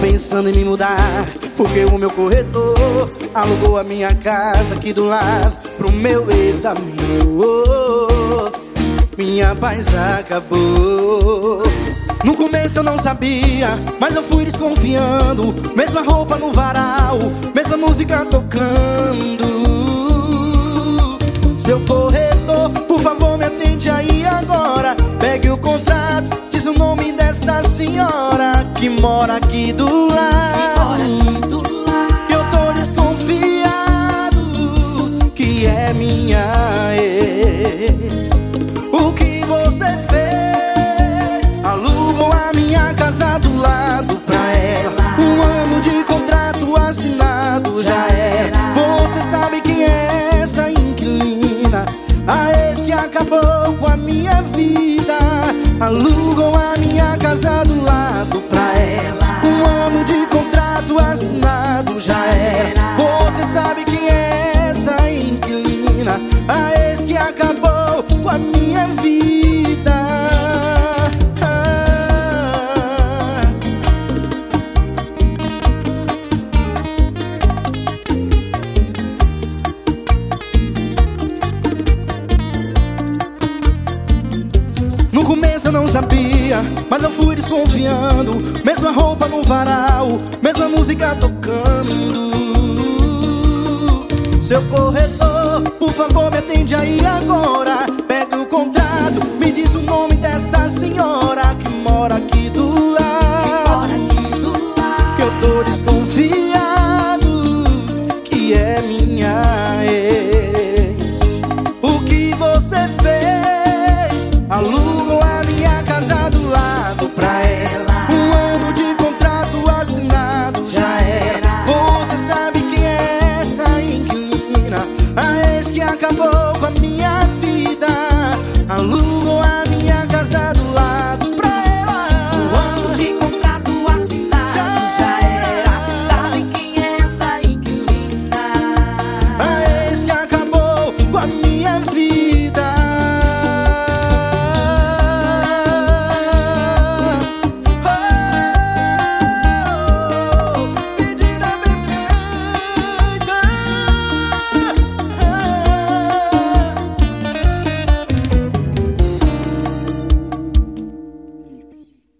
pensando em me mudar Porque o meu corretor alugou a minha casa aqui do lado Pro meu ex-amor. Minha paz acabou. No começo eu não sabia, mas eu fui desconfiando. Mesma roupa no varal, mesma música tocando. Seu corretor, por favor me atende aí agora. Pegue o contrato, diz o nome dessa senhora mora aqui do lado. Que eu tô desconfiado Que é minha ex. O que você fez? Alugou a minha casa do lado pra ela. Um ano de contrato assinado já era Você sabe quem é essa inquilina? A ex que acabou com a minha vida. Alugou a minha casa sabe quem é essa inquilina? A ex que acabou com a minha vida. No começo eu não sabia, mas eu fui desconfiando. Mesma roupa no varal, mesma música tocando seu corretor, por favor me atende aí agora. Pega o contrato, me diz o nome dessa senhora Que mora aqui do lado. Que, aqui do lado. que eu tô desconfiado acabó.